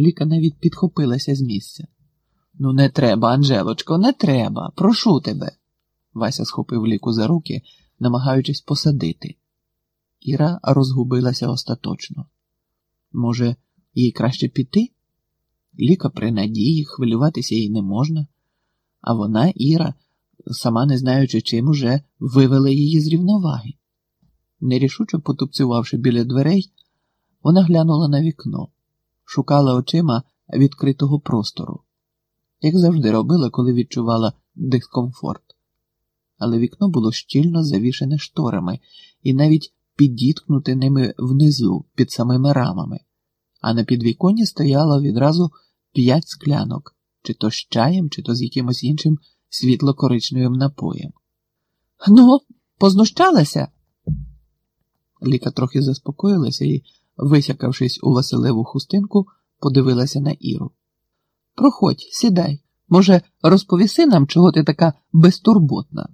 Ліка навіть підхопилася з місця. Ну, не треба, Анжелочко, не треба. Прошу тебе. Вася схопив ліку за руки, намагаючись посадити. Іра розгубилася остаточно. Може, їй краще піти? Ліка при надії, хвилюватися їй не можна, а вона, Іра, сама не знаючи чим, уже вивела її з рівноваги. Нерішуче потупцювавши біля дверей, вона глянула на вікно, шукала очима відкритого простору, як завжди робила, коли відчувала дискомфорт. Але вікно було щільно завішене шторами і навіть підіткнуте ними внизу під самими рамами, а на підвіконні стояло відразу п'ять склянок, чи то з чаєм, чи то з якимось іншим світло-коричневим напоєм. Ну, познущалася? Ліка трохи заспокоїлася і, висякавшись у Василеву хустинку, подивилася на Іру. Проходь, сідай. Може, розповіси нам, чого ти така безтурботна.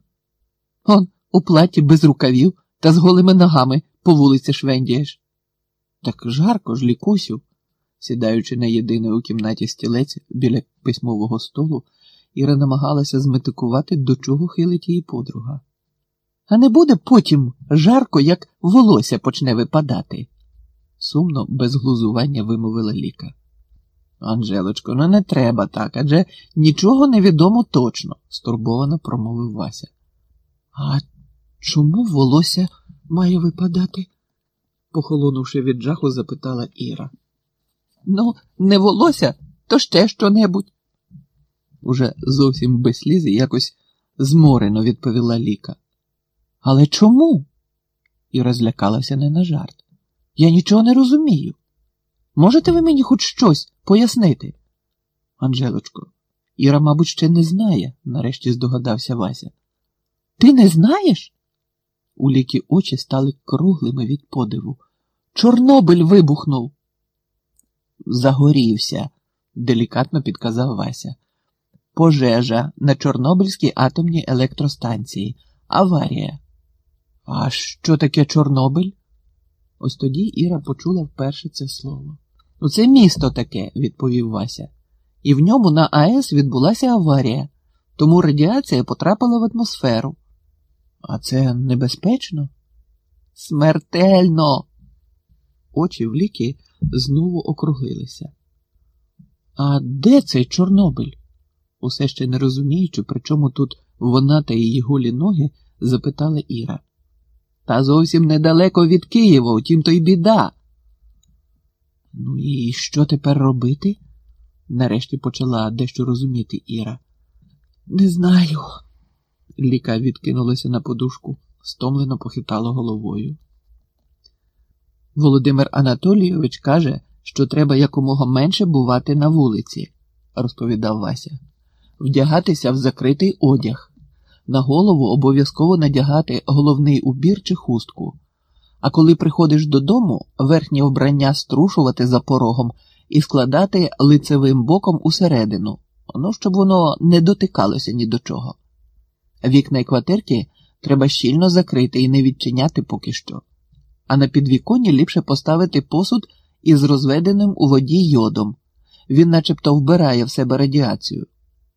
Он у платі без рукавів та з голими ногами по вулиці швендієш. Так жарко ж, лікусю, сідаючи на єдиний у кімнаті стілець біля письмового столу, Іра намагалася зметикувати, до чого хилить її подруга. А не буде потім жарко, як волосся почне випадати, сумно, без глузування вимовила ліка. Анжелочко, ну не треба так, адже нічого не відомо точно, стурбовано промовив Вася. А чому волосся має випадати? похолонувши від жаху, запитала Іра. Ну, не волосся, то ще що-небудь. Уже зовсім без сліз і якось зморено відповіла Ліка. Але чому? Іра злякалася не на жарт. Я нічого не розумію. Можете ви мені хоч щось пояснити? Анжелочко, Іра, мабуть, ще не знає, нарешті здогадався Вася. Ти не знаєш? У ліки очі стали круглими від подиву. Чорнобиль вибухнув. Загорівся, делікатно підказав Вася. Пожежа на Чорнобильській атомній електростанції. Аварія. А що таке Чорнобиль? Ось тоді Іра почула вперше це слово. Ну, це місто таке, відповів Вася, і в ньому на АЕС відбулася аварія, тому радіація потрапила в атмосферу. А це небезпечно? Смертельно. Очі в ліки знову округлилися. А де цей Чорнобиль? Усе ще не розуміючи, при чому тут вона та її голі ноги, запитала Іра. Та зовсім недалеко від Києва, утім то й біда. Ну і що тепер робити? нарешті почала дещо розуміти Іра. Не знаю. Ліка відкинулася на подушку, стомлено похитала головою. Володимир Анатолійович каже, що треба якомога менше бувати на вулиці, розповідав Вася, вдягатися в закритий одяг, на голову обов'язково надягати головний убір чи хустку, а коли приходиш додому, верхнє вбрання струшувати за порогом і складати лицевим боком усередину, ну, щоб воно не дотикалося ні до чого. Вікна й квартирки треба щільно закрити і не відчиняти поки що, а на підвіконні ліпше поставити посуд із розведеним у воді йодом. Він начебто вбирає в себе радіацію,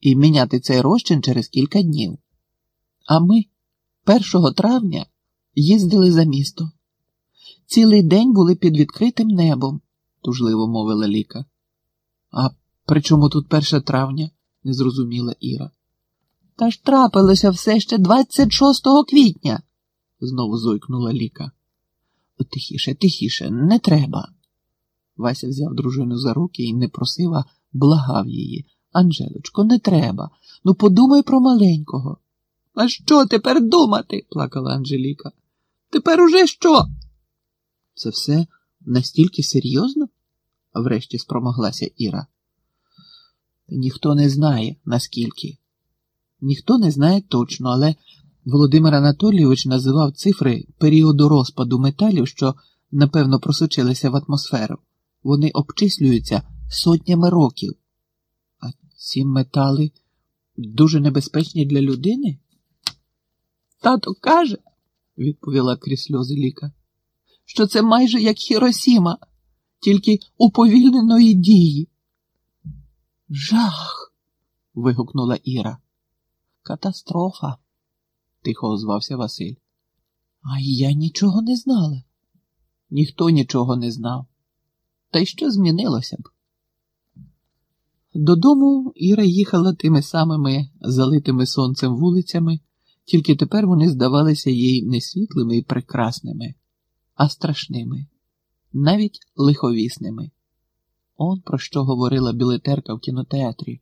і міняти цей розчин через кілька днів. А ми 1 травня їздили за місто. Цілий день були під відкритим небом, тужливо мовила Ліка. А при чому тут 1 травня? не зрозуміла Іра. Та ж трапилося все ще 26 квітня, знову зойкнула Ліка. Тихіше, тихіше, не треба. Вася взяв дружину за руки і не просив, а благав її. Анжелочко, не треба. Ну подумай про маленького. А що тепер думати? плакала Анжеліка. Тепер уже що? Це все настільки серйозно? врешті спромоглася Іра. Ніхто не знає, наскільки. Ніхто не знає точно, але Володимир Анатолійович називав цифри періоду розпаду металів, що, напевно, просочилися в атмосферу. Вони обчислюються сотнями років. А ці метали дуже небезпечні для людини? Тато каже, відповіла крізь сльози Ліка, що це майже як Хіросіма, тільки уповільненої дії. Жах. вигукнула Іра. Катастрофа, тихо озвався Василь. А я нічого не знала. Ніхто нічого не знав. Та й що змінилося б? Додому Іра їхала тими самими залитими сонцем вулицями, тільки тепер вони здавалися їй не світлими і прекрасними, а страшними, навіть лиховісними. Он про що говорила білетерка в кінотеатрі.